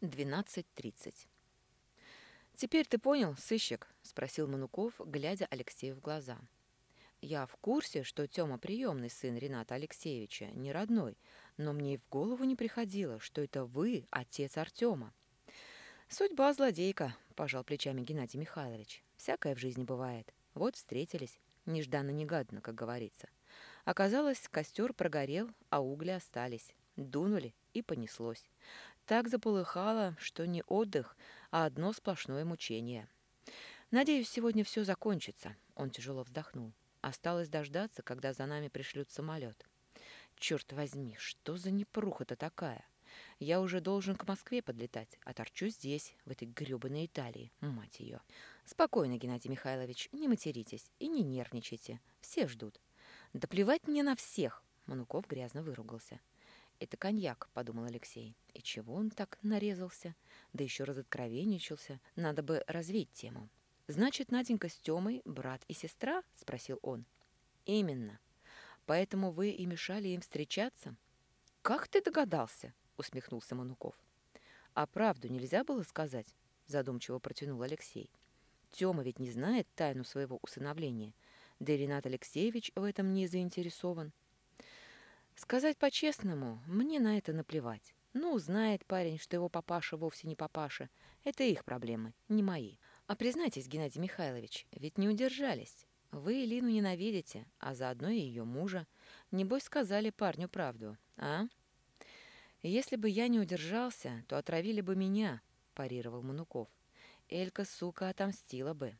12.30. «Теперь ты понял, сыщик?» — спросил Мануков, глядя Алексею в глаза. «Я в курсе, что Тёма приемный сын Рената Алексеевича, не родной, но мне и в голову не приходило, что это вы, отец Артема. «Судьба злодейка», — пожал плечами Геннадий Михайлович. «Всякое в жизни бывает. Вот встретились, нежданно-негаданно, как говорится. Оказалось, костер прогорел, а угли остались. Дунули, и понеслось. Так заполыхало, что не отдых, а одно сплошное мучение. Надеюсь, сегодня все закончится. Он тяжело вздохнул. Осталось дождаться, когда за нами пришлют самолет. Черт возьми, что за непруха-то такая? Я уже должен к Москве подлетать, а торчу здесь, в этой грёбаной Италии, мать ее. Спокойно, Геннадий Михайлович, не материтесь и не нервничайте. Все ждут. Да плевать мне на всех. Мануков грязно выругался. «Это коньяк», — подумал Алексей. «И чего он так нарезался? Да еще разоткровенничался. Надо бы развить тему». «Значит, Наденька с Тёмой брат и сестра?» — спросил он. «Именно. Поэтому вы и мешали им встречаться?» «Как ты догадался?» — усмехнулся Мануков. «А правду нельзя было сказать?» — задумчиво протянул Алексей. «Тёма ведь не знает тайну своего усыновления, да и Ренат Алексеевич в этом не заинтересован». Сказать по-честному, мне на это наплевать. Ну, знает парень, что его папаша вовсе не папаша. Это их проблемы, не мои. А признайтесь, Геннадий Михайлович, ведь не удержались. Вы Лину ненавидите, а заодно и ее мужа. Небось, сказали парню правду, а? Если бы я не удержался, то отравили бы меня, парировал Мануков. Элька, сука, отомстила бы.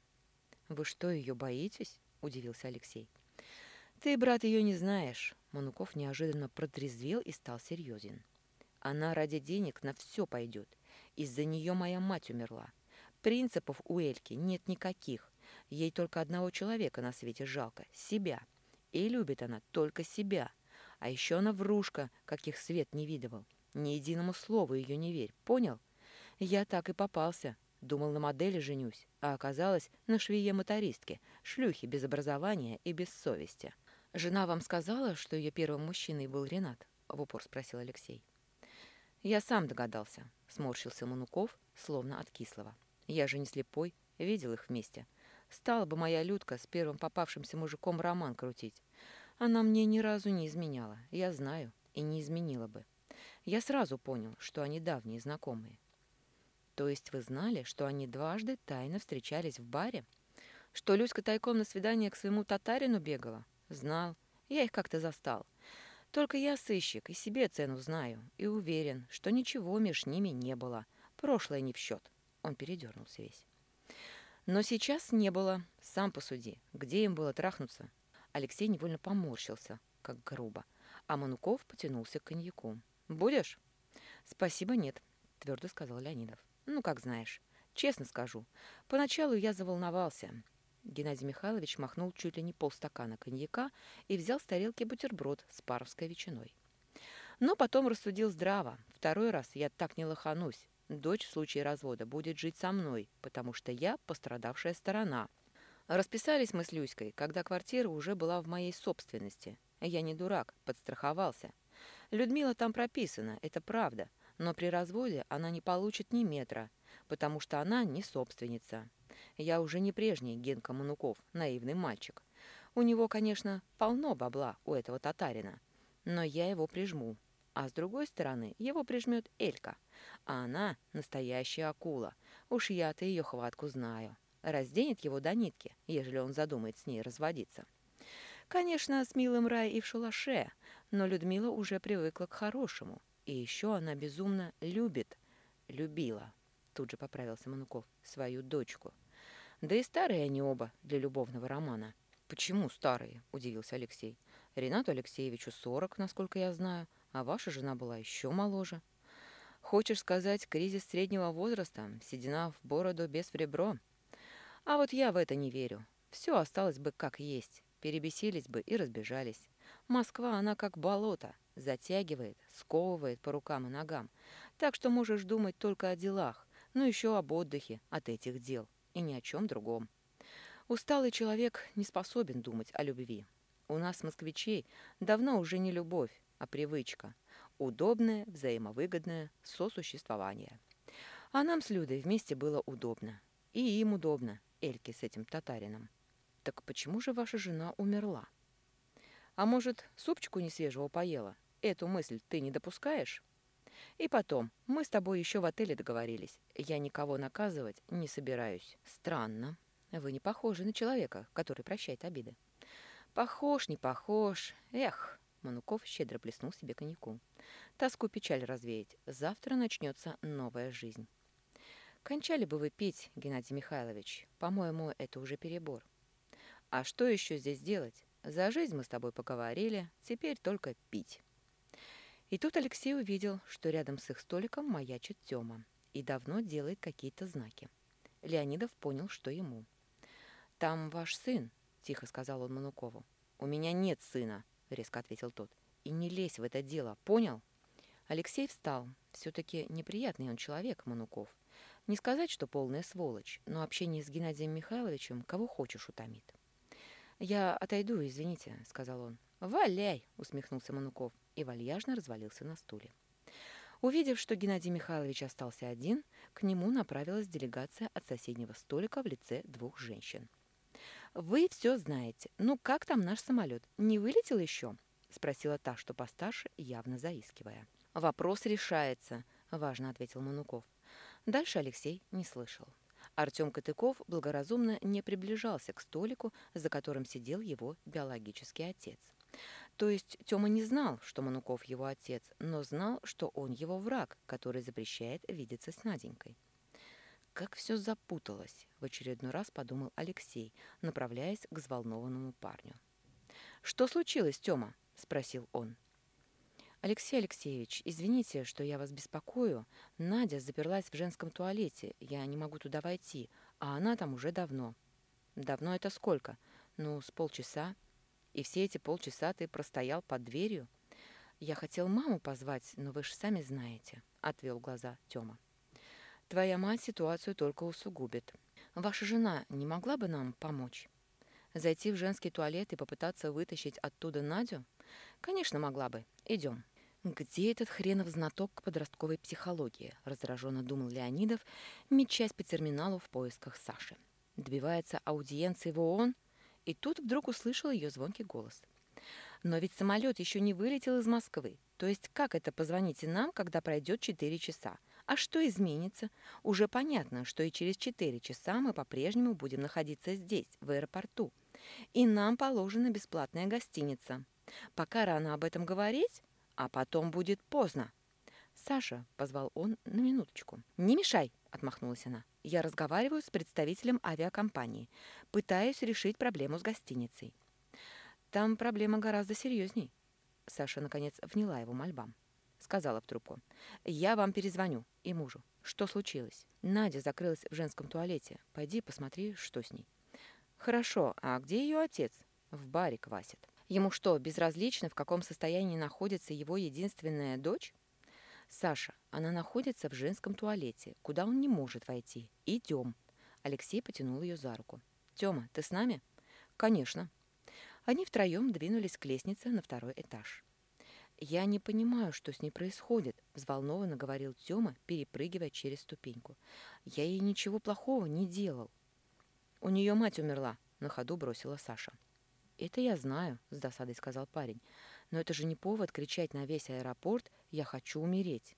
Вы что, ее боитесь? Удивился Алексей. Ты, брат, ее не знаешь. Мануков неожиданно протрезвел и стал серьезен. Она ради денег на все пойдет. Из-за нее моя мать умерла. Принципов у Эльки нет никаких. Ей только одного человека на свете жалко — себя. И любит она только себя. А еще она врушка, каких свет не видывал. Ни единому слову ее не верь, понял? Я так и попался. Думал, на модели женюсь, а оказалось на швее-мотористке, шлюхе без образования и без совести. «Жена вам сказала, что ее первым мужчиной был Ренат?» — в упор спросил Алексей. «Я сам догадался», — сморщился Мануков, словно от кислого. «Я же не слепой, видел их вместе. Стала бы моя Людка с первым попавшимся мужиком роман крутить. Она мне ни разу не изменяла, я знаю, и не изменила бы. Я сразу понял, что они давние знакомые. То есть вы знали, что они дважды тайно встречались в баре? Что Люська тайком на свидание к своему татарину бегала? Знал. Я их как-то застал. Только я сыщик и себе цену знаю, и уверен, что ничего меж ними не было. Прошлое не в счет. Он передернулся весь. Но сейчас не было. Сам посуди. Где им было трахнуться? Алексей невольно поморщился, как грубо. А Мануков потянулся к коньяку. «Будешь?» «Спасибо, нет», — твердо сказал Леонидов. «Ну, как знаешь. Честно скажу. Поначалу я заволновался. Геннадий Михайлович махнул чуть ли не полстакана коньяка и взял с тарелки бутерброд с паровской ветчиной. Но потом рассудил здраво. Второй раз я так не лоханусь. Дочь в случае развода будет жить со мной, потому что я пострадавшая сторона. Расписались мы с Люськой, когда квартира уже была в моей собственности. Я не дурак, подстраховался. Людмила там прописана, это правда, но при разводе она не получит ни метра, потому что она не собственница. Я уже не прежний Генка Мануков, наивный мальчик. У него, конечно, полно бабла у этого татарина, но я его прижму. А с другой стороны, его прижмет Элька, а она настоящая акула. Уж я-то ее хватку знаю. Разденет его до нитки, ежели он задумает с ней разводиться. Конечно, с милым рай и в шалаше, но Людмила уже привыкла к хорошему. И еще она безумно любит, любила, тут же поправился Мануков, свою дочку. Да и старые они оба для любовного романа. «Почему старые?» – удивился Алексей. «Ренату Алексеевичу сорок, насколько я знаю, а ваша жена была еще моложе». «Хочешь сказать, кризис среднего возраста, седина в бороду без в ребро?» «А вот я в это не верю. Все осталось бы как есть. Перебесились бы и разбежались. Москва, она как болото, затягивает, сковывает по рукам и ногам. Так что можешь думать только о делах, ну еще об отдыхе от этих дел и ни о чем другом. Усталый человек не способен думать о любви. У нас, москвичей, давно уже не любовь, а привычка. Удобное, взаимовыгодное сосуществование. А нам с Людой вместе было удобно. И им удобно, Эльке с этим татарином. Так почему же ваша жена умерла? А может, супчику несвежего поела? Эту мысль ты не допускаешь? И потом, мы с тобой еще в отеле договорились. Я никого наказывать не собираюсь. Странно. Вы не похожи на человека, который прощает обиды. Похож, не похож. Эх, Мануков щедро плеснул себе коньяку. Тоску печаль развеять. Завтра начнется новая жизнь. Кончали бы вы пить, Геннадий Михайлович. По-моему, это уже перебор. А что еще здесь делать? За жизнь мы с тобой поговорили, теперь только пить. И тут Алексей увидел, что рядом с их столиком маячит Тёма и давно делает какие-то знаки. Леонидов понял, что ему. «Там ваш сын», — тихо сказал он Манукову. «У меня нет сына», — резко ответил тот. «И не лезь в это дело, понял?» Алексей встал. Все-таки неприятный он человек, Мануков. Не сказать, что полная сволочь, но общение с Геннадием Михайловичем кого хочешь утомит. «Я отойду, извините», — сказал он. «Валяй!» — усмехнулся Мануков и вальяжно развалился на стуле. Увидев, что Геннадий Михайлович остался один, к нему направилась делегация от соседнего столика в лице двух женщин. «Вы все знаете. Ну, как там наш самолет? Не вылетел еще?» — спросила та, что постарше, явно заискивая. «Вопрос решается», — важно ответил Мануков. Дальше Алексей не слышал. Артем Катыков благоразумно не приближался к столику, за которым сидел его биологический отец. То есть Тёма не знал, что Мануков его отец, но знал, что он его враг, который запрещает видеться с Наденькой. Как все запуталось, в очередной раз подумал Алексей, направляясь к взволнованному парню. «Что случилось, Тёма?» – спросил он. «Алексей Алексеевич, извините, что я вас беспокою. Надя заперлась в женском туалете. Я не могу туда войти, а она там уже давно». «Давно это сколько?» «Ну, с полчаса». И все эти полчаса ты простоял под дверью? Я хотел маму позвать, но вы же сами знаете, отвел глаза Тёма. Твоя мать ситуацию только усугубит. Ваша жена не могла бы нам помочь? Зайти в женский туалет и попытаться вытащить оттуда Надю? Конечно, могла бы. Идем. «Где этот хренов знаток подростковой психологии?» – раздраженно думал Леонидов, мечась по терминалу в поисках Саши. «Добивается аудиенции в ООН? И тут вдруг услышал ее звонкий голос. «Но ведь самолет еще не вылетел из Москвы. То есть как это позвоните нам, когда пройдет 4 часа? А что изменится? Уже понятно, что и через 4 часа мы по-прежнему будем находиться здесь, в аэропорту. И нам положена бесплатная гостиница. Пока рано об этом говорить, а потом будет поздно. «Саша», — позвал он на минуточку. «Не мешай», — отмахнулась она. «Я разговариваю с представителем авиакомпании. Пытаюсь решить проблему с гостиницей». «Там проблема гораздо серьезней». Саша, наконец, вняла его мольбам. Сказала в трубку. «Я вам перезвоню. И мужу. Что случилось?» «Надя закрылась в женском туалете. Пойди посмотри, что с ней». «Хорошо. А где ее отец?» «В баре квасит». «Ему что, безразлично, в каком состоянии находится его единственная дочь?» «Саша, она находится в женском туалете, куда он не может войти. Идем». Алексей потянул ее за руку. «Тёма, ты с нами?» «Конечно». Они втроем двинулись к лестнице на второй этаж. «Я не понимаю, что с ней происходит», — взволнованно говорил Тёма, перепрыгивая через ступеньку. «Я ей ничего плохого не делал». «У нее мать умерла», — на ходу бросила Саша. «Это я знаю», — с досадой сказал парень. «Но это же не повод кричать на весь аэропорт «я хочу умереть».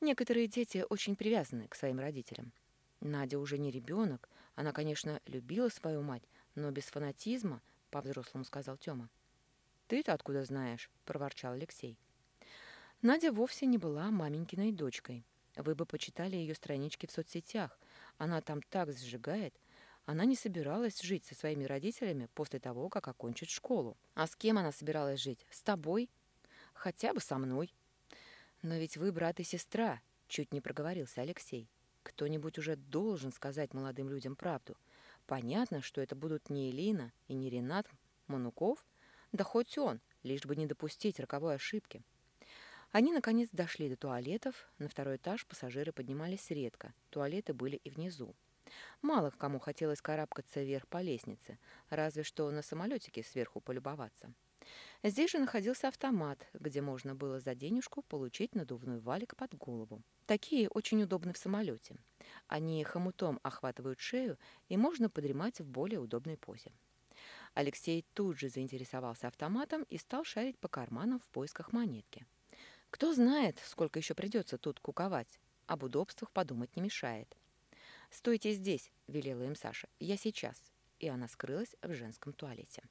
Некоторые дети очень привязаны к своим родителям. Надя уже не ребенок. Она, конечно, любила свою мать, но без фанатизма, по-взрослому сказал Тёма. «Ты-то откуда знаешь?» – проворчал Алексей. Надя вовсе не была маменькиной дочкой. Вы бы почитали ее странички в соцсетях. Она там так сжигает, она не собиралась жить со своими родителями после того, как окончит школу. А с кем она собиралась жить? С тобой? Хотя бы со мной. Но ведь вы брат и сестра, чуть не проговорился Алексей. Кто-нибудь уже должен сказать молодым людям правду. Понятно, что это будут не Элина и не Ренат Мануков, да хоть он, лишь бы не допустить роковой ошибки. Они, наконец, дошли до туалетов. На второй этаж пассажиры поднимались редко. Туалеты были и внизу. Мало кому хотелось карабкаться вверх по лестнице, разве что на самолетике сверху полюбоваться. Здесь же находился автомат, где можно было за денежку получить надувной валик под голову. Такие очень удобны в самолете. Они хомутом охватывают шею, и можно подремать в более удобной позе. Алексей тут же заинтересовался автоматом и стал шарить по карманам в поисках монетки. Кто знает, сколько еще придется тут куковать. Об удобствах подумать не мешает. «Стойте здесь», — велела им Саша. «Я сейчас». И она скрылась в женском туалете.